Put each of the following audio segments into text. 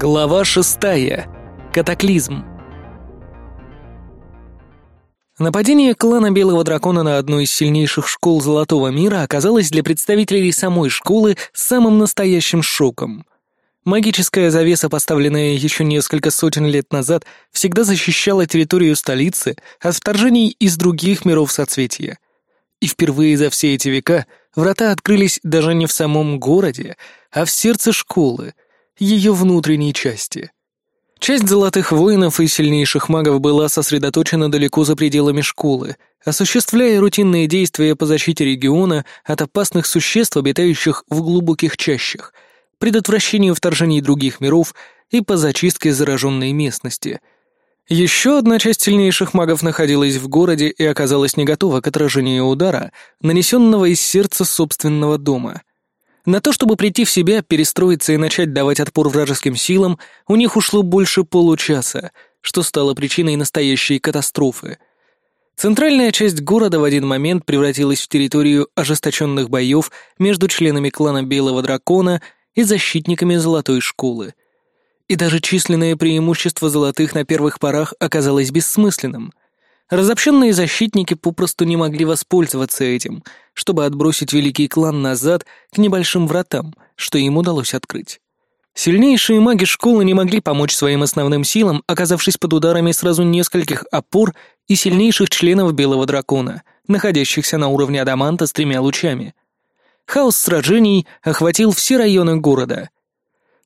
Глава шестая. Катаклизм. Нападение клана Белого Дракона на одну из сильнейших школ Золотого Мира оказалось для представителей самой школы самым настоящим шоком. Магическая завеса, поставленная еще несколько сотен лет назад, всегда защищала территорию столицы от вторжений из других миров соцветия. И впервые за все эти века врата открылись даже не в самом городе, а в сердце школы — ее внутренней части. Часть золотых воинов и сильнейших магов была сосредоточена далеко за пределами школы, осуществляя рутинные действия по защите региона от опасных существ, обитающих в глубоких чащах, предотвращению вторжений других миров и по зачистке зараженной местности. Еще одна часть сильнейших магов находилась в городе и оказалась не готова к отражению удара, нанесенного из сердца собственного дома — на то, чтобы прийти в себя, перестроиться и начать давать отпор вражеским силам, у них ушло больше получаса, что стало причиной настоящей катастрофы. Центральная часть города в один момент превратилась в территорию ожесточенных боев между членами клана Белого Дракона и защитниками Золотой Школы. И даже численное преимущество Золотых на первых порах оказалось бессмысленным — Разобщенные защитники попросту не могли воспользоваться этим, чтобы отбросить великий клан назад к небольшим вратам, что им удалось открыть. Сильнейшие маги школы не могли помочь своим основным силам, оказавшись под ударами сразу нескольких опор и сильнейших членов Белого Дракона, находящихся на уровне Адаманта с тремя лучами. Хаос сражений охватил все районы города —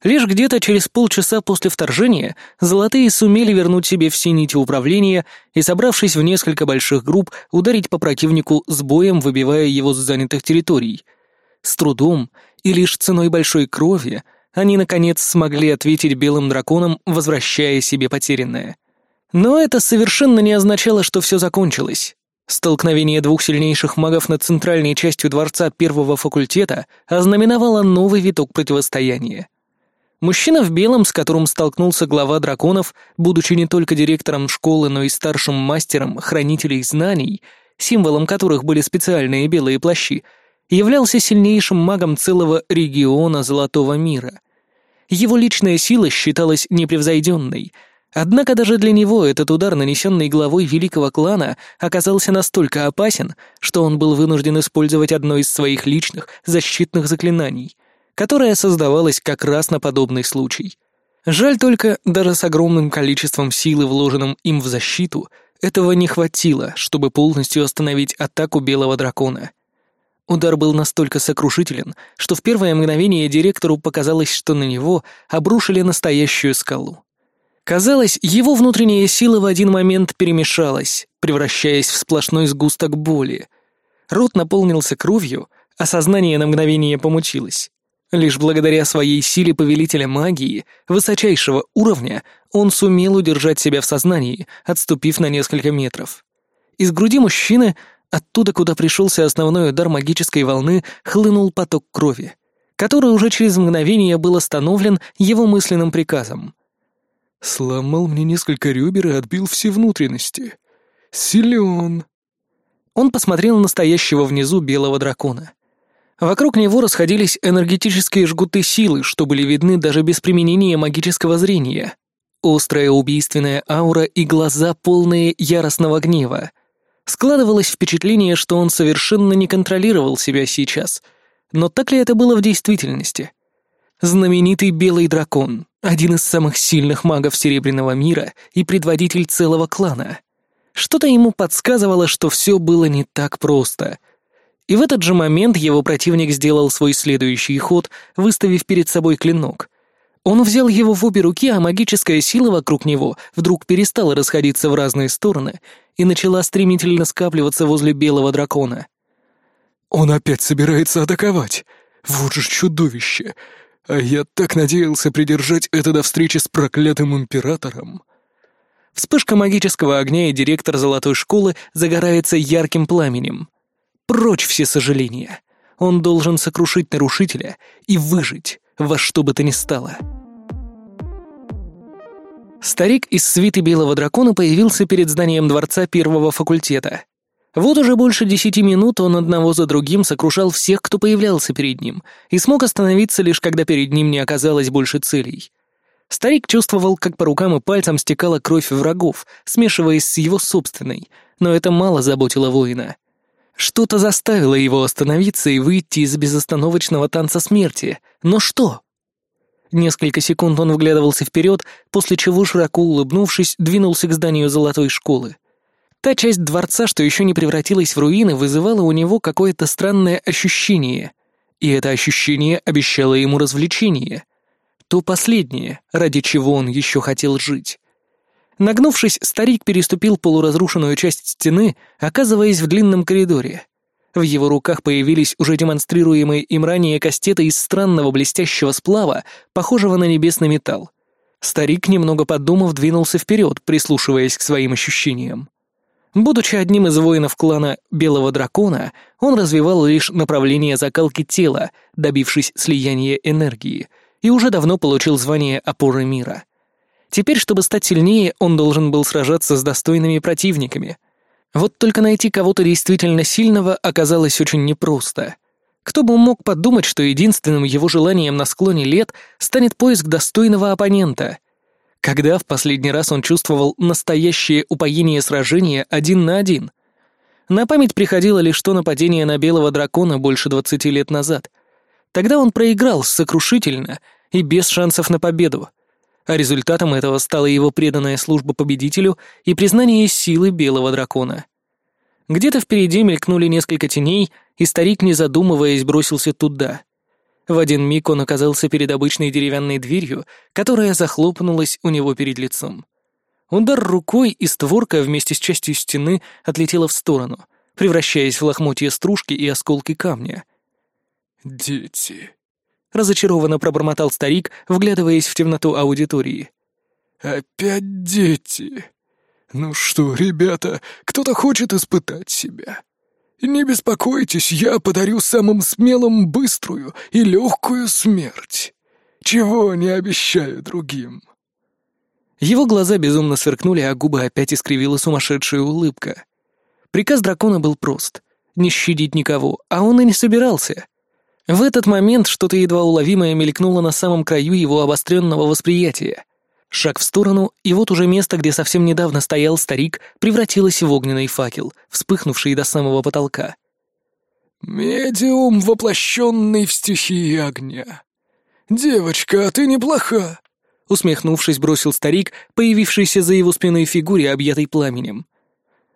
Лишь где-то через полчаса после вторжения золотые сумели вернуть себе все нити управления и, собравшись в несколько больших групп, ударить по противнику с боем, выбивая его с занятых территорий. С трудом и лишь ценой большой крови они, наконец, смогли ответить белым драконам, возвращая себе потерянное. Но это совершенно не означало, что все закончилось. Столкновение двух сильнейших магов над центральной частью дворца первого факультета ознаменовало новый виток противостояния. Мужчина в белом, с которым столкнулся глава драконов, будучи не только директором школы, но и старшим мастером хранителей знаний, символом которых были специальные белые плащи, являлся сильнейшим магом целого региона Золотого мира. Его личная сила считалась непревзойденной, однако даже для него этот удар, нанесенный главой великого клана, оказался настолько опасен, что он был вынужден использовать одно из своих личных защитных заклинаний — которая создавалась как раз на подобный случай. Жаль только, даже с огромным количеством силы, вложенным им в защиту, этого не хватило, чтобы полностью остановить атаку Белого Дракона. Удар был настолько сокрушителен, что в первое мгновение директору показалось, что на него обрушили настоящую скалу. Казалось, его внутренняя сила в один момент перемешалась, превращаясь в сплошной сгусток боли. Рот наполнился кровью, а сознание на мгновение помучилось. Лишь благодаря своей силе повелителя магии, высочайшего уровня, он сумел удержать себя в сознании, отступив на несколько метров. Из груди мужчины, оттуда, куда пришелся основной удар магической волны, хлынул поток крови, который уже через мгновение был остановлен его мысленным приказом. «Сломал мне несколько ребер и отбил все внутренности. Силен!» Он посмотрел на стоящего внизу белого дракона. Вокруг него расходились энергетические жгуты силы, что были видны даже без применения магического зрения. Острая убийственная аура и глаза, полные яростного гнева. Складывалось впечатление, что он совершенно не контролировал себя сейчас. Но так ли это было в действительности? Знаменитый Белый Дракон, один из самых сильных магов Серебряного мира и предводитель целого клана. Что-то ему подсказывало, что все было не так просто — и в этот же момент его противник сделал свой следующий ход, выставив перед собой клинок. Он взял его в обе руки, а магическая сила вокруг него вдруг перестала расходиться в разные стороны и начала стремительно скапливаться возле белого дракона. «Он опять собирается атаковать! Вот же чудовище! А я так надеялся придержать это до встречи с проклятым императором!» Вспышка магического огня и директор золотой школы загорается ярким пламенем. Прочь все сожаления. Он должен сокрушить нарушителя и выжить во что бы то ни стало. Старик из свиты Белого Дракона появился перед зданием дворца первого факультета. Вот уже больше десяти минут он одного за другим сокрушал всех, кто появлялся перед ним, и смог остановиться лишь когда перед ним не оказалось больше целей. Старик чувствовал, как по рукам и пальцам стекала кровь врагов, смешиваясь с его собственной, но это мало заботило воина. Что-то заставило его остановиться и выйти из безостановочного танца смерти. Но что? Несколько секунд он вглядывался вперед, после чего, широко улыбнувшись, двинулся к зданию золотой школы. Та часть дворца, что еще не превратилась в руины, вызывала у него какое-то странное ощущение. И это ощущение обещало ему развлечение. То последнее, ради чего он еще хотел жить. Нагнувшись, старик переступил полуразрушенную часть стены, оказываясь в длинном коридоре. В его руках появились уже демонстрируемые им ранее кастеты из странного блестящего сплава, похожего на небесный металл. Старик, немного подумав, двинулся вперед, прислушиваясь к своим ощущениям. Будучи одним из воинов клана Белого Дракона, он развивал лишь направление закалки тела, добившись слияния энергии, и уже давно получил звание опоры мира. Теперь, чтобы стать сильнее, он должен был сражаться с достойными противниками — вот только найти кого-то действительно сильного оказалось очень непросто. Кто бы мог подумать, что единственным его желанием на склоне лет станет поиск достойного оппонента? Когда в последний раз он чувствовал настоящее упоение сражения один на один? На память приходило лишь то нападение на белого дракона больше двадцати лет назад. Тогда он проиграл сокрушительно и без шансов на победу а результатом этого стала его преданная служба победителю и признание силы белого дракона. Где-то впереди мелькнули несколько теней, и старик, не задумываясь, бросился туда. В один миг он оказался перед обычной деревянной дверью, которая захлопнулась у него перед лицом. Удар рукой, и створка вместе с частью стены отлетела в сторону, превращаясь в лохмотья стружки и осколки камня. «Дети», — разочарованно пробормотал старик, вглядываясь в темноту аудитории. «Опять дети. Ну что, ребята, кто-то хочет испытать себя. Не беспокойтесь, я подарю самым смелым быструю и легкую смерть. Чего не обещаю другим». Его глаза безумно сверкнули, а губы опять искривила сумасшедшая улыбка. Приказ дракона был прост — не щадить никого, а он и не собирался. В этот момент что-то едва уловимое мелькнуло на самом краю его обостренного восприятия. Шаг в сторону, и вот уже место, где совсем недавно стоял старик, превратилось в огненный факел, вспыхнувший до самого потолка. «Медиум, воплощенный в стихии огня. Девочка, а ты неплоха!» Усмехнувшись, бросил старик, появившийся за его спиной фигуре, объятой пламенем.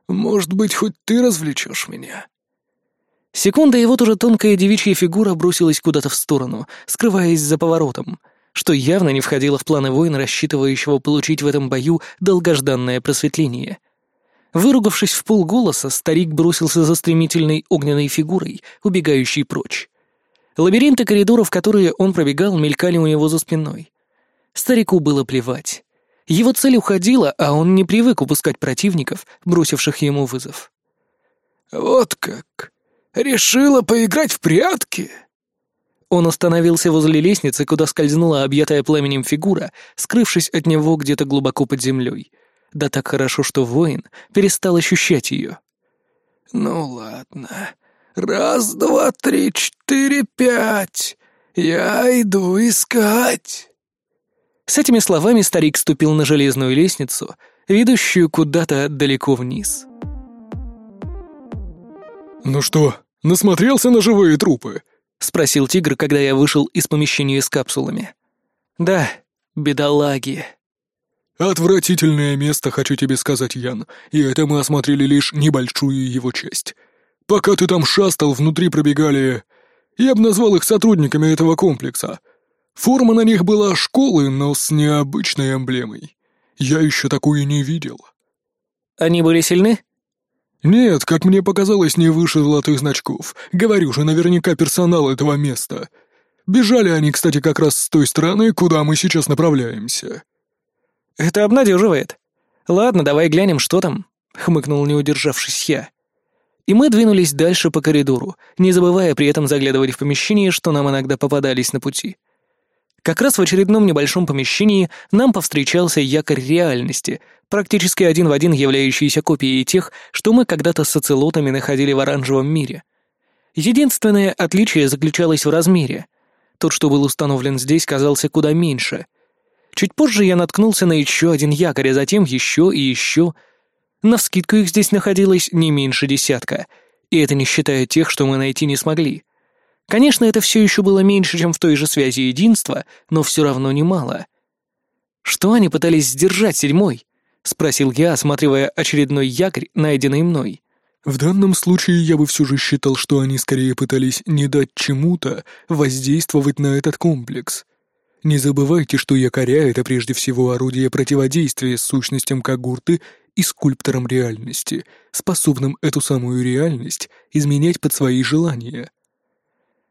«Может быть, хоть ты развлечешь меня?» Секунда, и вот уже тонкая девичья фигура бросилась куда-то в сторону, скрываясь за поворотом, что явно не входило в планы воина, рассчитывающего получить в этом бою долгожданное просветление. Выругавшись в полголоса, старик бросился за стремительной огненной фигурой, убегающей прочь. Лабиринты коридоров, которые он пробегал, мелькали у него за спиной. Старику было плевать. Его цель уходила, а он не привык упускать противников, бросивших ему вызов. «Вот как!» Решила поиграть в прятки?» Он остановился возле лестницы, куда скользнула объятая пламенем фигура, скрывшись от него где-то глубоко под землей. Да так хорошо, что воин перестал ощущать ее. «Ну ладно. Раз, два, три, четыре, пять. Я иду искать». С этими словами старик ступил на железную лестницу, ведущую куда-то далеко вниз. «Ну что, Насмотрелся на живые трупы?» — спросил тигр, когда я вышел из помещения с капсулами. «Да, бедолаги». «Отвратительное место, хочу тебе сказать, Ян, и это мы осмотрели лишь небольшую его часть. Пока ты там шастал, внутри пробегали... Я бы назвал их сотрудниками этого комплекса. Форма на них была школы, но с необычной эмблемой. Я еще такую не видел». «Они были сильны?» «Нет, как мне показалось, не выше золотых значков. Говорю же, наверняка персонал этого места. Бежали они, кстати, как раз с той стороны, куда мы сейчас направляемся». «Это обнадеживает. Ладно, давай глянем, что там», — хмыкнул не удержавшись я. И мы двинулись дальше по коридору, не забывая при этом заглядывать в помещения, что нам иногда попадались на пути. Как раз в очередном небольшом помещении нам повстречался якорь реальности, практически один в один являющийся копией тех, что мы когда-то с оцелотами находили в оранжевом мире. Единственное отличие заключалось в размере. Тот, что был установлен здесь, казался куда меньше. Чуть позже я наткнулся на еще один якорь, а затем еще и еще. Навскидку их здесь находилось не меньше десятка, и это не считая тех, что мы найти не смогли. Конечно, это все еще было меньше, чем в той же связи единства, но все равно немало. Что они пытались сдержать седьмой? — спросил я, осматривая очередной якорь, найденный мной. «В данном случае я бы все же считал, что они скорее пытались не дать чему-то воздействовать на этот комплекс. Не забывайте, что якоря — это прежде всего орудие противодействия сущностям Кагурты и скульпторам реальности, способным эту самую реальность изменять под свои желания».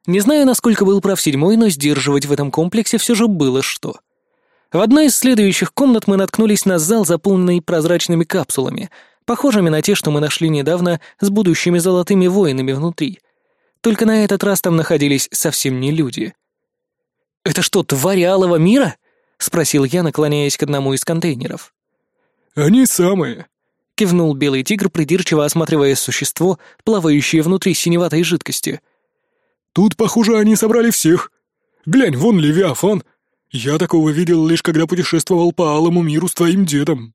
Не знаю, насколько был прав седьмой, но сдерживать в этом комплексе все же было что. В одной из следующих комнат мы наткнулись на зал, заполненный прозрачными капсулами, похожими на те, что мы нашли недавно с будущими золотыми воинами внутри. Только на этот раз там находились совсем не люди. «Это что, твари алого мира?» — спросил я, наклоняясь к одному из контейнеров. «Они самые», — кивнул белый тигр, придирчиво осматривая существо, плавающее внутри синеватой жидкости. «Тут, похоже, они собрали всех. Глянь, вон Левиафан, я такого видел лишь когда путешествовал по алому миру с твоим дедом».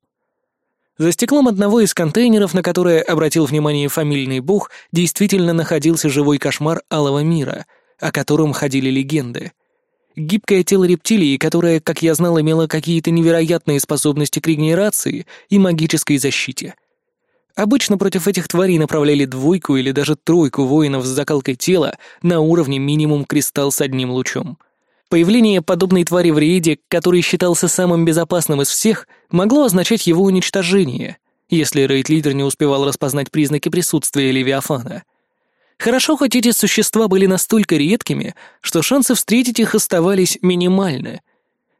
За стеклом одного из контейнеров, на которое обратил внимание фамильный бог, действительно находился живой кошмар алого мира, о котором ходили легенды. Гибкое тело рептилии, которое, как я знал, имело какие-то невероятные способности к регенерации и магической защите. Обычно против этих тварей направляли двойку или даже тройку воинов с закалкой тела на уровне минимум кристалл с одним лучом — Появление подобной твари в рейде, который считался самым безопасным из всех, могло означать его уничтожение, если рейд-лидер не успевал распознать признаки присутствия Левиафана. Хорошо, хоть эти существа были настолько редкими, что шансы встретить их оставались минимальны.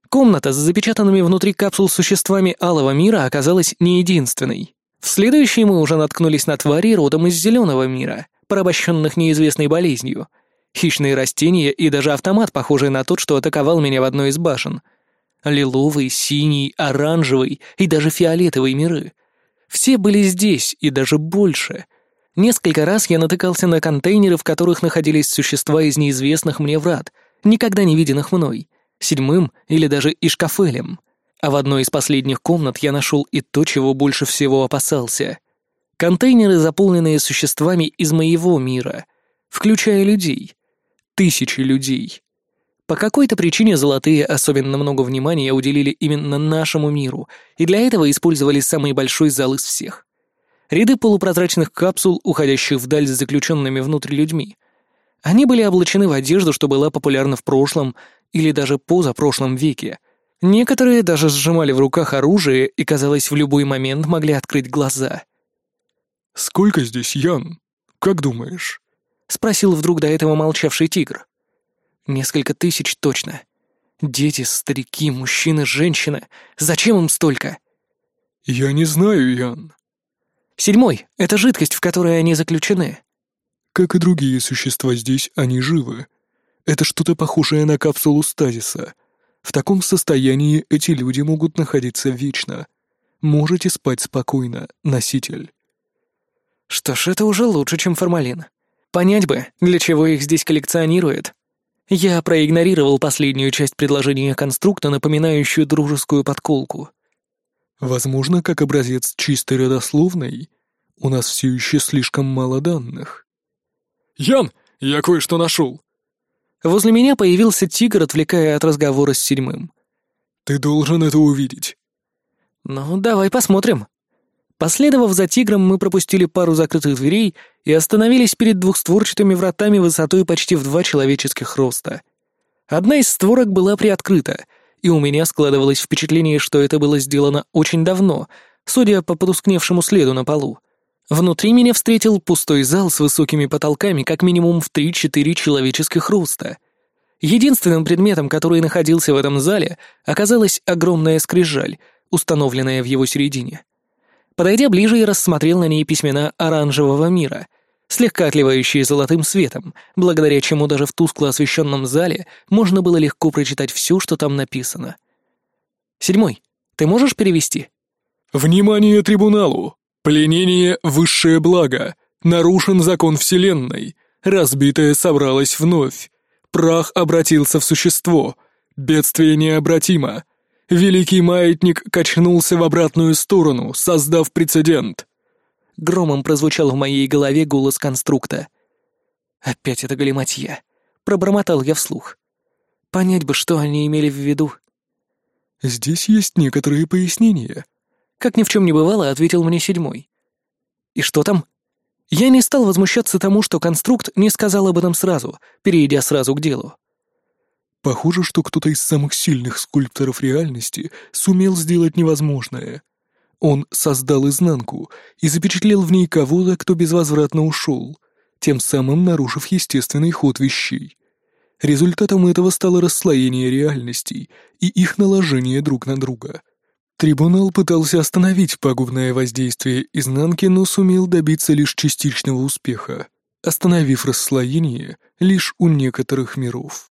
Комната с запечатанными внутри капсул существами Алого мира оказалась не единственной. В следующей мы уже наткнулись на твари родом из Зеленого мира, порабощенных неизвестной болезнью — хищные растения и даже автомат, похожий на тот, что атаковал меня в одной из башен. Лиловый, синий, оранжевый и даже фиолетовый миры. Все были здесь и даже больше. Несколько раз я натыкался на контейнеры, в которых находились существа из неизвестных мне врат, никогда не виденных мной, седьмым или даже Ишкафелем. А в одной из последних комнат я нашел и то, чего больше всего опасался. Контейнеры, заполненные существами из моего мира, включая людей тысячи людей. По какой-то причине золотые особенно много внимания уделили именно нашему миру, и для этого использовали самый большой зал из всех. Ряды полупрозрачных капсул, уходящих вдаль с заключенными внутрь людьми. Они были облачены в одежду, что была популярна в прошлом или даже позапрошлом веке. Некоторые даже сжимали в руках оружие и, казалось, в любой момент могли открыть глаза. «Сколько здесь, Ян? Как думаешь?» — спросил вдруг до этого молчавший тигр. «Несколько тысяч точно. Дети, старики, мужчины, женщины. Зачем им столько?» «Я не знаю, Ян». «Седьмой — это жидкость, в которой они заключены». «Как и другие существа здесь, они живы. Это что-то похожее на капсулу стазиса. В таком состоянии эти люди могут находиться вечно. Можете спать спокойно, носитель». «Что ж, это уже лучше, чем формалин», Понять бы, для чего их здесь коллекционируют. Я проигнорировал последнюю часть предложения конструкта, напоминающую дружескую подколку. Возможно, как образец чистой родословной. У нас все еще слишком мало данных. Ян, я кое-что нашел. Возле меня появился тигр, отвлекая от разговора с седьмым. Ты должен это увидеть. Ну, давай посмотрим. Последовав за тигром, мы пропустили пару закрытых дверей и остановились перед двухстворчатыми вратами высотой почти в два человеческих роста. Одна из створок была приоткрыта, и у меня складывалось впечатление, что это было сделано очень давно, судя по потускневшему следу на полу. Внутри меня встретил пустой зал с высокими потолками как минимум в 3-4 человеческих роста. Единственным предметом, который находился в этом зале, оказалась огромная скрижаль, установленная в его середине. Подойдя ближе, я рассмотрел на ней письмена оранжевого мира, слегка отливающие золотым светом, благодаря чему даже в тускло освещенном зале можно было легко прочитать все, что там написано. Седьмой. Ты можешь перевести? «Внимание трибуналу! Пленение — высшее благо. Нарушен закон Вселенной. Разбитое собралось вновь. Прах обратился в существо. Бедствие необратимо. Великий маятник качнулся в обратную сторону, создав прецедент. Громом прозвучал в моей голове голос конструкта. Опять это галиматья. Пробормотал я вслух. Понять бы, что они имели в виду. Здесь есть некоторые пояснения. Как ни в чем не бывало, ответил мне седьмой. И что там? Я не стал возмущаться тому, что конструкт не сказал об этом сразу, перейдя сразу к делу. Похоже, что кто-то из самых сильных скульпторов реальности сумел сделать невозможное. Он создал изнанку и запечатлел в ней кого-то, кто безвозвратно ушел, тем самым нарушив естественный ход вещей. Результатом этого стало расслоение реальностей и их наложение друг на друга. Трибунал пытался остановить пагубное воздействие изнанки, но сумел добиться лишь частичного успеха, остановив расслоение лишь у некоторых миров.